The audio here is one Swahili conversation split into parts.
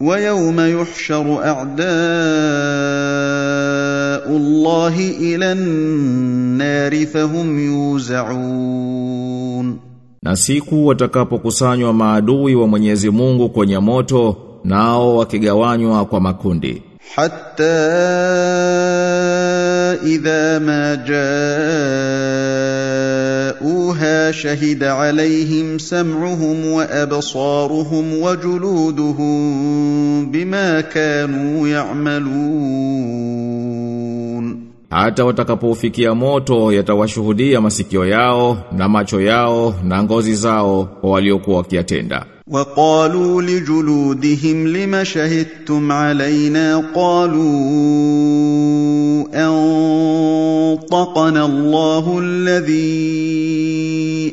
ويوم يحشر اعداء الله الى النار فهم يوزعون Na siku watakapokusanywa maadui wa Mwenyezi Mungu kwenye moto nao wakigawanywa kwa makundi حتى اذا ما جاءوها شهد عليهم سمعهم وابصارهم وجلودهم بما كانوا يعملون hata watakapofikia moto yatawashuhudia masikio yao na macho yao na ngozi zao kwa waliokuwa wakiyatenda وقالوا لجلودهم لم شهدتم علينا قالوا أنطقنا الله الذي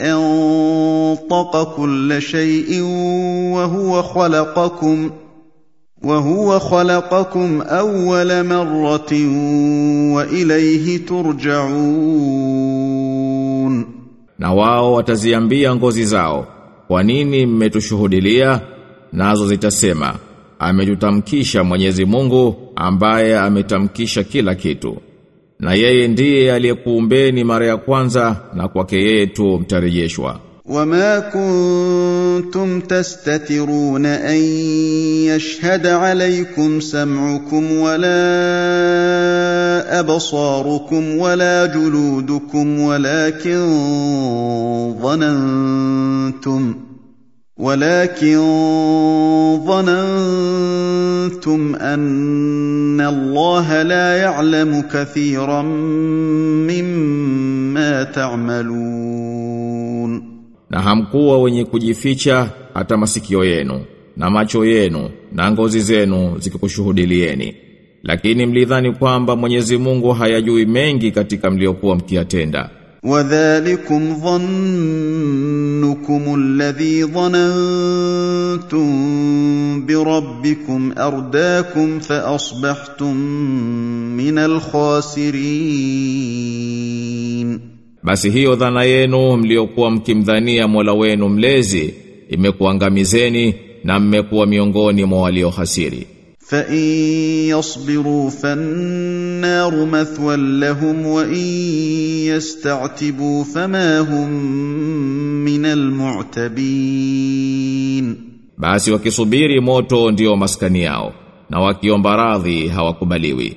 أنطق كل شيء وهو خلقكم وهو خلقكم أول مرة وإليه ترجعون. Na wao wataziambia ngozi zao kwa nini mmetushuhudilia nazo zitasema ametutamkisha Mwenyezi Mungu ambaye ametamkisha kila kitu na yeye ndiye aliyekuumbeni mara ya kwanza na kwake yeye tu mtarejeshwa وما كنتم تستترون ان يشهد عليكم سمعكم ولا ابصاركم ولا جلودكم ولكن ظننتم ولكن ظننتم ان الله لا يعلم كثيرا مما تعملون na hamkuwa wenye kujificha hata masikio yenu na macho yenu na ngozi zenu zikikushuhudilieni lakini mlidhani kwamba Mwenyezi Mungu hayajui mengi katika mliokuwa mkiyatenda وذلكم ظنكم الذي ظننتم بربكم ارداكم فاصبحتم من الخاسرين basi hiyo dhana yenu mliokuwa mkimdhania Mola wenu mlezi imekuangamizeni na mmekuwa miongoni mwa waliohasiri فان يصبروا فالنار مثوى لهم وان يستعتبوا فما هم من المعتبين basi wakisubiri moto ndio maskani yao na wakiomba radhi hawakubaliwi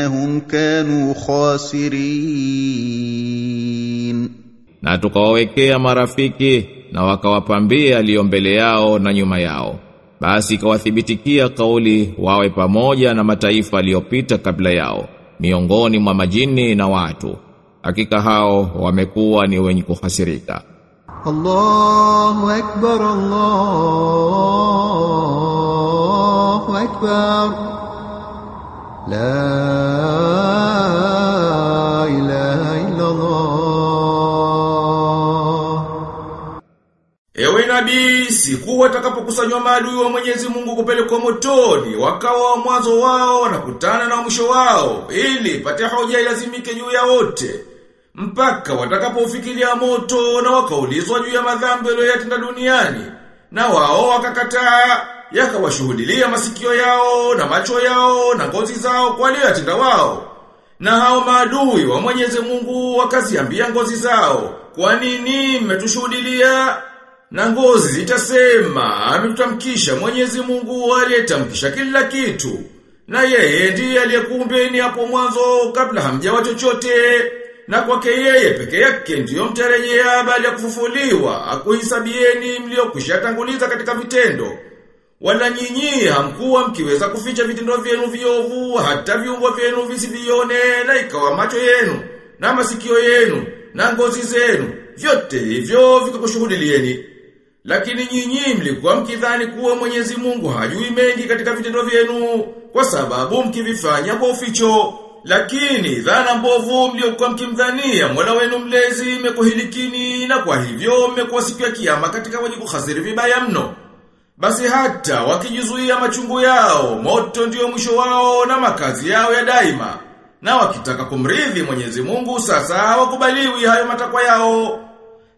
innahum kanu khasirin na tukawawekea marafiki na wakawapambia aliyo mbele yao na nyuma yao. Basi ikawathibitikia kauli wawe pamoja na mataifa aliyopita kabla yao miongoni mwa majini na watu. Hakika hao wamekuwa ni wenye kuhasirika. Allahu akbar Allahu akbar la ilaha. Ewe nabii, siku watakapokusanywa maadui wa Mwenyezi Mungu kupelekwa motoni, wakawa wa mwanzo wao na kutana na mwisho wao, ili pate hoja ilazimike juu ya wote mpaka watakapofikiria moto na wakaulizwa juu ya madhambi yatenda duniani na wao wakakataa yakawashuhudilia masikio yao na macho yao na ngozi zao kwa leo atenda wao. Na hao maadui wa Mwenyezi Mungu wakaziambia ngozi zao, kwa nini mmetushuhudilia? Na ngozi zitasema, ametutamkisha Mwenyezi Mungu aliyetamkisha kila kitu. Na yeye ndiye aliyekuumbeni hapo mwanzo kabla hamjawa chochote. Na kwake yeye peke yake ndiyo mtarejea baada ya kufufuliwa, akuhisabieni mliokwishatanguliza katika vitendo. Wala nyinyi hamkuwa mkiweza kuficha vitendo vyenu viovu hata viungo vyenu visivione na ikawa macho yenu na masikio yenu na ngozi zenu vyote hivyo vikakushuhudilieni. Lakini nyinyi mlikuwa mkidhani kuwa Mwenyezi Mungu hajui mengi katika vitendo vyenu kwa sababu mkivifanya kwa uficho. Lakini dhana mbovu mliokuwa mkimdhania Mola wenu mlezi imekuhilikini na kwa hivyo mmekuwa siku ya kiyama katika wenye kuhasiri vibaya mno. Basi hata wakijizuia machungu yao, moto ndio mwisho wao na makazi yao ya daima. Na wakitaka kumridhi Mwenyezi Mungu sasa hawakubaliwi hayo matakwa yao.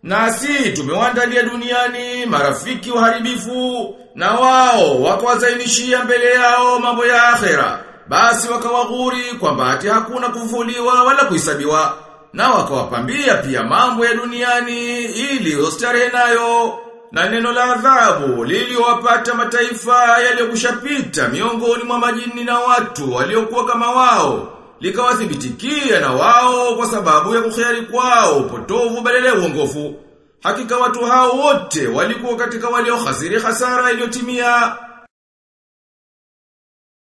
na si tumewaandalia duniani marafiki waharibifu na wao wakawazainishia mbele yao mambo ya akhera. Basi wakawaghuri kwamba hati hakuna kufufuliwa wala kuhesabiwa na wakawapambia pia mambo ya duniani ili ustarehe nayo. Na neno la adhabu liliwapata mataifa yaliyokushapita miongoni mwa majini na watu waliokuwa kama wao likawathibitikia na wao kwa sababu ya kuhiari kwao potovu badala ya uongofu. Hakika watu hao wote walikuwa katika waliohasiri hasara iliyotimia